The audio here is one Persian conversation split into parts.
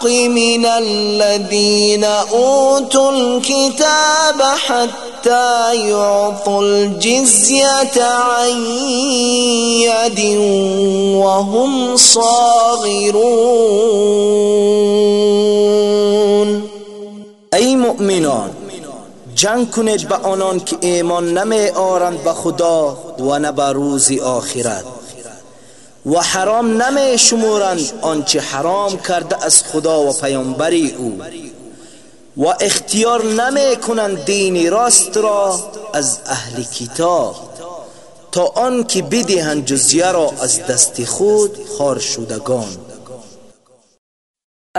الحق من الذين أوتوا الكتاب حتى يعطوا الجزية عن يد وهم صاغرون. ای مؤمنان جنگ کنید به آنان که ایمان نمی آرند به خدا و نه به روز آخرت. و حرام نمی شمورند. آنچه حرام کرده از خدا و پیامبری او. و اختیار نمی کنند دین راست را از اهل کتاب. تا آنکه بدهند جزیه را از دست خود خار شدگان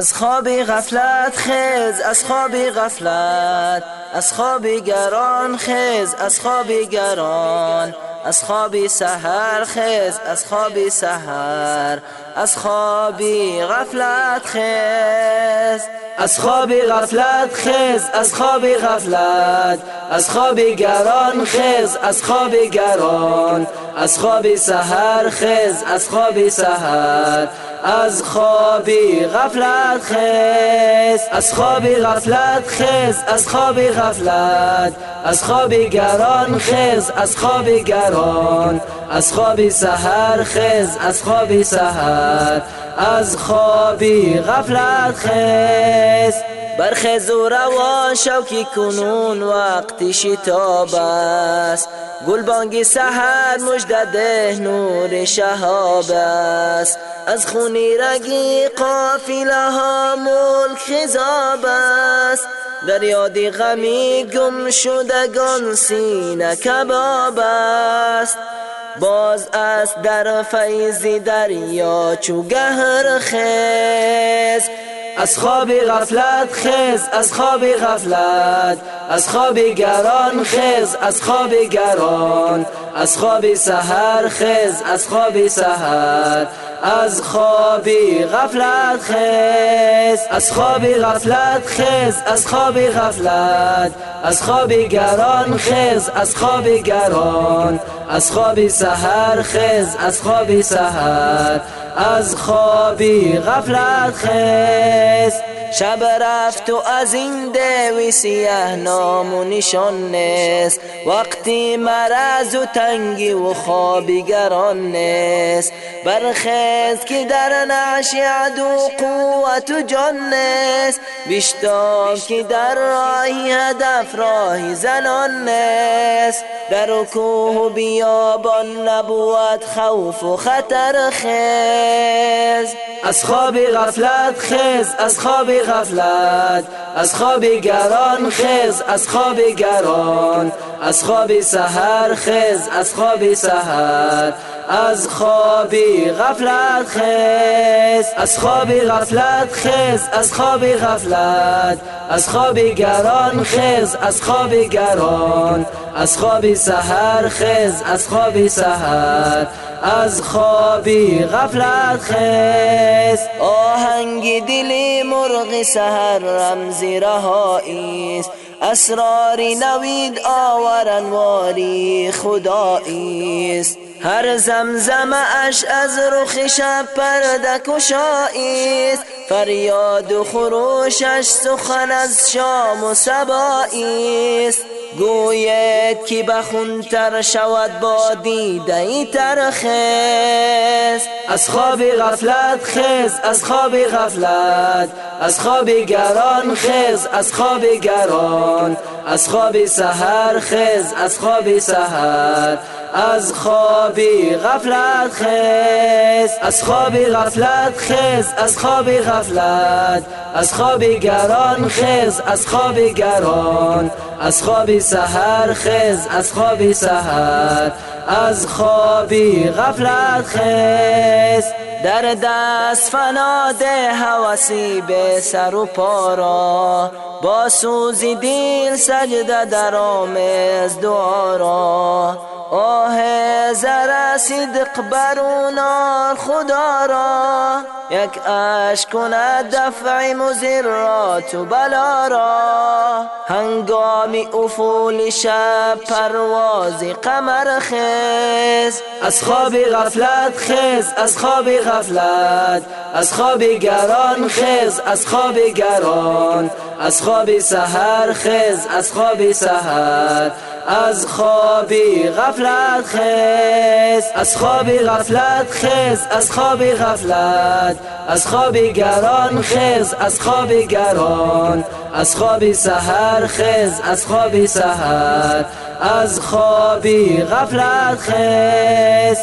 از خواب غفلت خیز از خواب غفلت از خواب گران خیز از خواب گران از خواب سحر خیز از خواب سحر از خواب غفلت خیز از خواب غفلت خیز از خواب غفلت از خواب گران خیز از خواب گران از خواب سحر خیز از خواب سحر از خوابی غفلت خیز از خوابی غفلت خیز از خوابی غفلت از خوابی گران خیز از خوابی گران از خوابی سحر خیز از خوابی سحر از خوابی غفلت خیز برخیز و شوکی کنون وقتی شتاب است. گلبانگی سحر مجدده نور شهاب است. از خونی رگی قافله ها ملک خزاب است. در یادی غمی گم شدگان سینه کباب است. باز است در فیضی دریا چو گهر خیز از خواب غفلت خیز از خواب غفلت از خواب گران خیز از خواب گران از خواب سحر خیز از خواب سحر از خوابی غفلت خیز از خوابی غفلت خیز از خوابی غفلت از خوابی گران خیز از خوابی گران از خوابی سحر خیز از خوابی سحر از خوابی غفلت خیز شب رفت و از این دوی سیه نام و نشان نیست وقتی مرز و تنگی و خوابی گران نیست برخیز که در نعش عدو قوت و جان نیست بیشتاب که در راهی هدف راهی زنان نیست در کوه و بیابان نبوت خوف و خطر خیز. از خواب غفلت خیز از خواب غفلت از خواب گران خیز از خواب گران از خواب سحر خیز از خواب سحر از خوابی غفلت خیز از خوابی غفلت خیز از خوابی غفلت از خوابی گران خیز از خوابی گران از خوابی سحر خیز از خوابی سحر از خوابی غفلت خیز آهنگ دلی مرغ سحر رمزی رهایی است. اسراری نوید آورن واری خدایی است. هر زمزم اش از رخ شب پرده کشایی فریاد و خروشش سخن از شام و سبایی است گوید که بخونتر شود با دیده ای ترخیز از خواب غفلت خیز از خواب غفلت. از خواب گران خیز از خواب گران. از خواب سحر خیز از خواب سحر. از خوابی غفلت خیز از خوابی غفلت خیز از خوابی غفلت از خوابی گران خیز از خوابی گران از خوابی سحر خیز از خوابی سحر. از خوابی غفلت خیز در دست فناده هوسی به سر و پارا با سوزی دیل سجده در آمز دعا را. آه زر صدق برونار خدا را. یک اش کند دفع مزرات و بلا را. هنگامی افول شب پروازی قمر خیز. از خواب غفلت خیز. از خواب غفلت. از خواب گران خیز. از خواب گران. از خواب سحر خیز. از خواب سحر. از خوابی غفلت خیز از خوابی غفلت خیز از خوابی غفلت از خوابی گران خیز از خوابی گران از خوابی سحر خیز از خوابی سحر از خوابی غفلت خیز